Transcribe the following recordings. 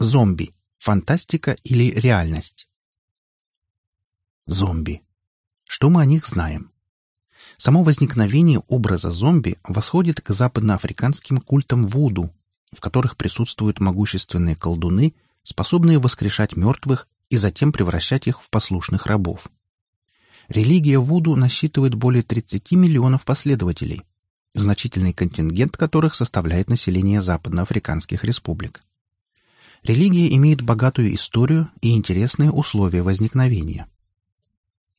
Зомби. Фантастика или реальность? Зомби. Что мы о них знаем? Само возникновение образа зомби восходит к западноафриканским культам Вуду, в которых присутствуют могущественные колдуны, способные воскрешать мертвых и затем превращать их в послушных рабов. Религия Вуду насчитывает более 30 миллионов последователей, значительный контингент которых составляет население западноафриканских республик. Религия имеет богатую историю и интересные условия возникновения.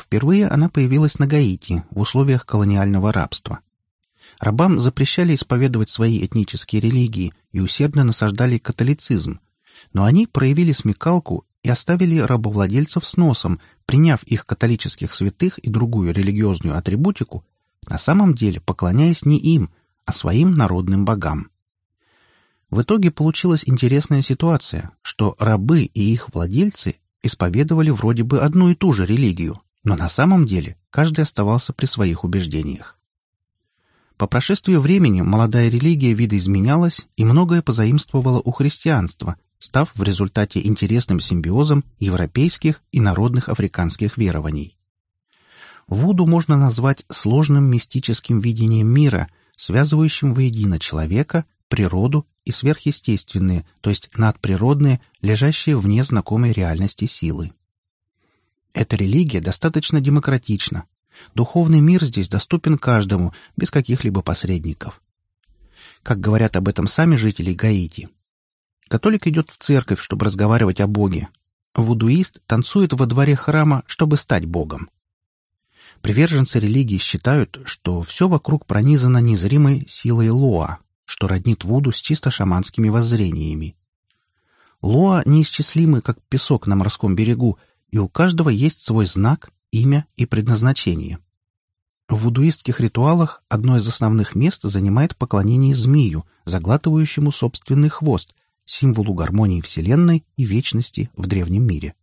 Впервые она появилась на Гаити в условиях колониального рабства. Рабам запрещали исповедовать свои этнические религии и усердно насаждали католицизм, но они проявили смекалку и оставили рабовладельцев с носом, приняв их католических святых и другую религиозную атрибутику, на самом деле поклоняясь не им, а своим народным богам. В итоге получилась интересная ситуация, что рабы и их владельцы исповедовали вроде бы одну и ту же религию, но на самом деле каждый оставался при своих убеждениях. По прошествии времени молодая религия видоизменялась и многое позаимствовала у христианства, став в результате интересным симбиозом европейских и народных африканских верований. Вуду можно назвать сложным мистическим видением мира, связывающим воедино человека, природу и сверхъестественные, то есть надприродные, лежащие вне знакомой реальности силы. Эта религия достаточно демократична. Духовный мир здесь доступен каждому, без каких-либо посредников. Как говорят об этом сами жители Гаити. Католик идет в церковь, чтобы разговаривать о Боге. Вудуист танцует во дворе храма, чтобы стать Богом. Приверженцы религии считают, что все вокруг пронизано незримой силой Лоа, что роднит Вуду с чисто шаманскими воззрениями. Лоа неисчислимы, как песок на морском берегу, и у каждого есть свой знак, имя и предназначение. В вудуистских ритуалах одно из основных мест занимает поклонение змею, заглатывающему собственный хвост, символу гармонии Вселенной и вечности в древнем мире.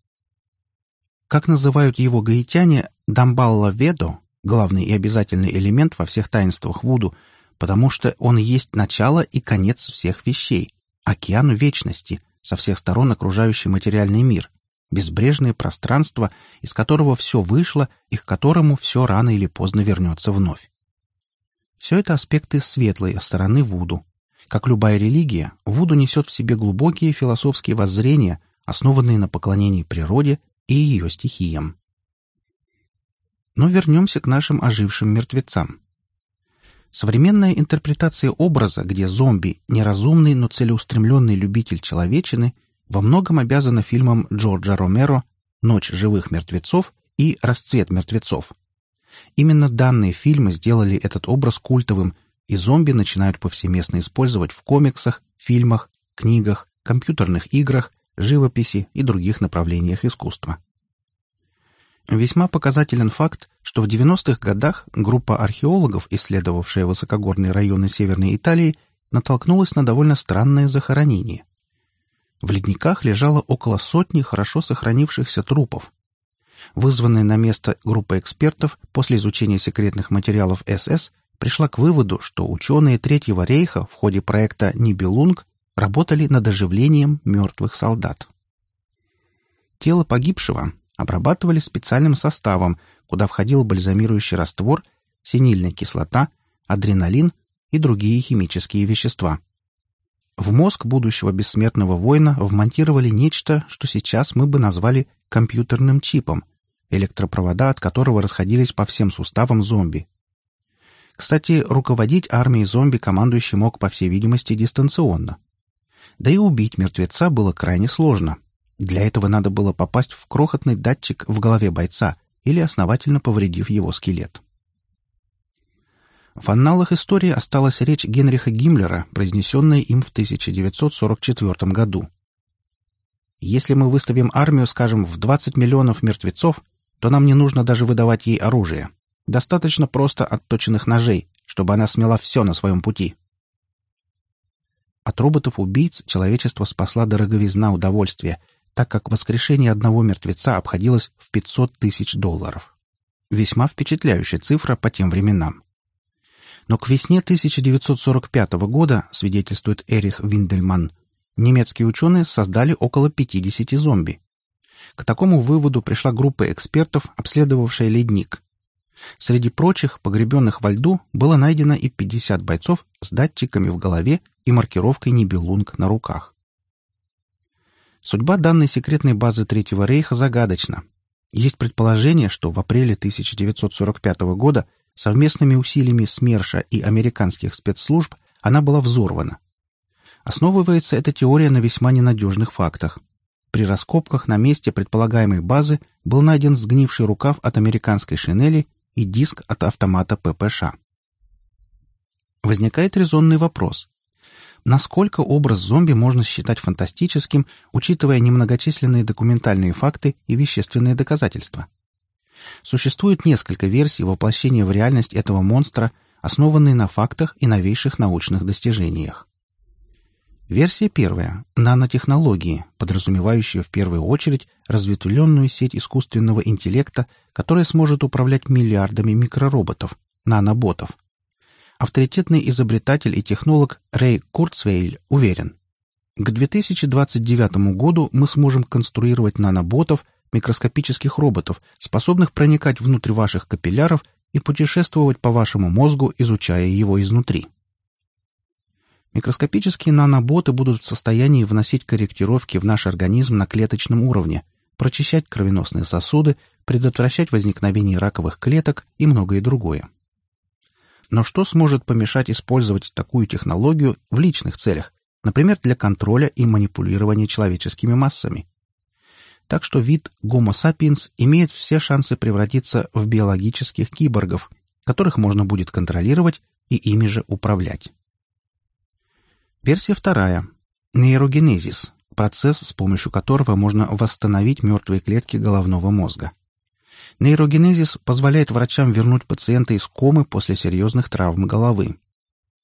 Как называют его гаитяне, Дамбалла Ведо, главный и обязательный элемент во всех таинствах Вуду, потому что он есть начало и конец всех вещей, океану вечности, со всех сторон окружающий материальный мир, безбрежное пространство, из которого все вышло и к которому все рано или поздно вернется вновь. Все это аспекты светлой стороны Вуду. Как любая религия, Вуду несет в себе глубокие философские воззрения, основанные на поклонении природе и ее стихиям. Но вернемся к нашим ожившим мертвецам. Современная интерпретация образа, где зомби — неразумный, но целеустремленный любитель человечины, во многом обязана фильмам Джорджа Ромеро «Ночь живых мертвецов» и «Расцвет мертвецов». Именно данные фильмы сделали этот образ культовым, и зомби начинают повсеместно использовать в комиксах, фильмах, книгах, компьютерных играх, живописи и других направлениях искусства. Весьма показателен факт, что в 90-х годах группа археологов, исследовавшая высокогорные районы Северной Италии, натолкнулась на довольно странное захоронение. В ледниках лежало около сотни хорошо сохранившихся трупов. Вызванная на место группа экспертов после изучения секретных материалов СС пришла к выводу, что ученые Третьего рейха в ходе проекта «Нибелунг» работали над оживлением мертвых солдат. Тело погибшего обрабатывали специальным составом, куда входил бальзамирующий раствор, синильная кислота, адреналин и другие химические вещества. В мозг будущего бессмертного воина вмонтировали нечто, что сейчас мы бы назвали компьютерным чипом, электропровода от которого расходились по всем суставам зомби. Кстати, руководить армией зомби командующий мог, по всей видимости, дистанционно. Да и убить мертвеца было крайне сложно, для этого надо было попасть в крохотный датчик в голове бойца или основательно повредив его скелет. В анналах истории осталась речь Генриха Гиммлера, произнесенная им в 1944 году. «Если мы выставим армию, скажем, в 20 миллионов мертвецов, то нам не нужно даже выдавать ей оружие. Достаточно просто отточенных ножей, чтобы она смела все на своем пути». От роботов-убийц человечество спасла дороговизна удовольствия, так как воскрешение одного мертвеца обходилось в 500 тысяч долларов. Весьма впечатляющая цифра по тем временам. Но к весне 1945 года, свидетельствует Эрих Виндельман, немецкие ученые создали около 50 зомби. К такому выводу пришла группа экспертов, обследовавшая ледник. Среди прочих, погребенных во льду, было найдено и 50 бойцов с датчиками в голове и маркировкой Нибелунг на руках. Судьба данной секретной базы Третьего рейха загадочна. Есть предположение, что в апреле 1945 года совместными усилиями СМЕРШа и американских спецслужб она была взорвана. Основывается эта теория на весьма ненадежных фактах. При раскопках на месте предполагаемой базы был найден сгнивший рукав от американской шинели и диск от автомата ППШ. Возникает резонный вопрос. Насколько образ зомби можно считать фантастическим, учитывая немногочисленные документальные факты и вещественные доказательства? Существует несколько версий воплощения в реальность этого монстра, основанные на фактах и новейших научных достижениях. Версия первая – нанотехнологии, подразумевающие в первую очередь разветвленную сеть искусственного интеллекта, которая сможет управлять миллиардами микророботов, наноботов. Авторитетный изобретатель и технолог Рэй Курцвейль уверен, к 2029 году мы сможем конструировать наноботов, микроскопических роботов, способных проникать внутрь ваших капилляров и путешествовать по вашему мозгу, изучая его изнутри. Микроскопические наноботы будут в состоянии вносить корректировки в наш организм на клеточном уровне, прочищать кровеносные сосуды, предотвращать возникновение раковых клеток и многое другое. Но что сможет помешать использовать такую технологию в личных целях, например, для контроля и манипулирования человеческими массами? Так что вид Homo sapiens имеет все шансы превратиться в биологических киборгов, которых можно будет контролировать и ими же управлять. Версия вторая. Нейрогенезис – процесс, с помощью которого можно восстановить мертвые клетки головного мозга. Нейрогенезис позволяет врачам вернуть пациента из комы после серьезных травм головы.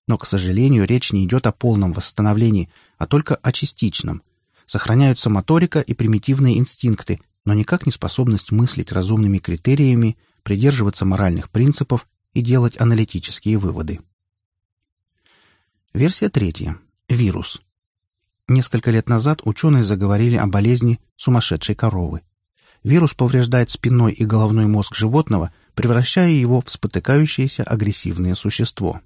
Но, к сожалению, речь не идет о полном восстановлении, а только о частичном. Сохраняются моторика и примитивные инстинкты, но никак не способность мыслить разумными критериями, придерживаться моральных принципов и делать аналитические выводы. Версия третья. Вирус. Несколько лет назад ученые заговорили о болезни сумасшедшей коровы. Вирус повреждает спинной и головной мозг животного, превращая его в спотыкающееся агрессивное существо.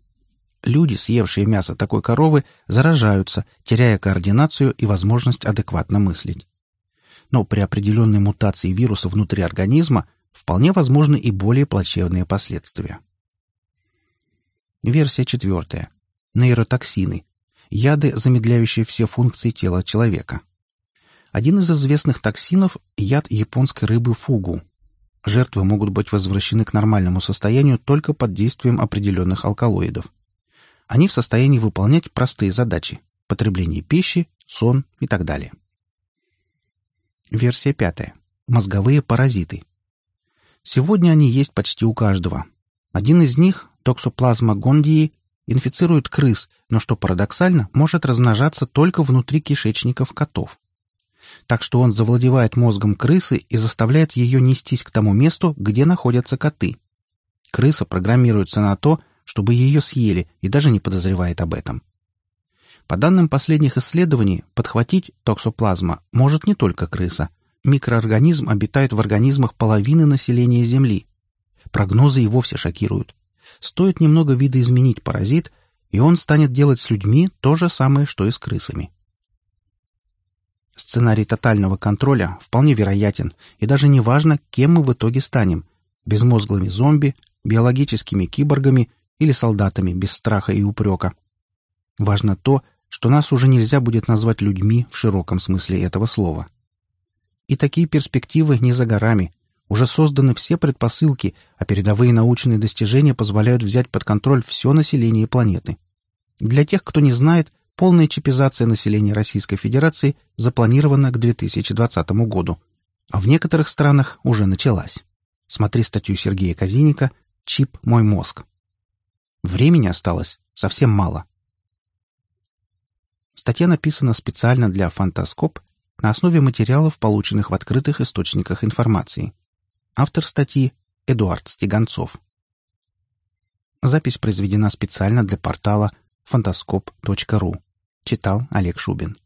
Люди, съевшие мясо такой коровы, заражаются, теряя координацию и возможность адекватно мыслить. Но при определенной мутации вируса внутри организма вполне возможны и более плачевные последствия. Версия четвертая. Нейротоксины яды, замедляющие все функции тела человека. Один из известных токсинов – яд японской рыбы фугу. Жертвы могут быть возвращены к нормальному состоянию только под действием определенных алкалоидов. Они в состоянии выполнять простые задачи – потребление пищи, сон и так далее. Версия пятая. Мозговые паразиты. Сегодня они есть почти у каждого. Один из них, токсоплазма гондии, инфицирует крыс, но, что парадоксально, может размножаться только внутри кишечников котов. Так что он завладевает мозгом крысы и заставляет ее нестись к тому месту, где находятся коты. Крыса программируется на то, чтобы ее съели и даже не подозревает об этом. По данным последних исследований, подхватить токсоплазма может не только крыса. Микроорганизм обитает в организмах половины населения Земли. Прогнозы и вовсе шокируют. Стоит немного видоизменить паразит, и он станет делать с людьми то же самое, что и с крысами. Сценарий тотального контроля вполне вероятен, и даже не важно, кем мы в итоге станем – безмозглыми зомби, биологическими киборгами или солдатами без страха и упрека. Важно то, что нас уже нельзя будет назвать людьми в широком смысле этого слова. И такие перспективы не за горами, уже созданы все предпосылки, а передовые научные достижения позволяют взять под контроль все население планеты. Для тех, кто не знает, полная чипизация населения Российской Федерации запланирована к 2020 году, а в некоторых странах уже началась. Смотри статью Сергея Казиника «Чип мой мозг». Времени осталось совсем мало. Статья написана специально для «Фантаскоп» на основе материалов, полученных в открытых источниках информации. Автор статьи – Эдуард Стеганцов. Запись произведена специально для портала фантаскоп.ру. Читал Олег Шубин.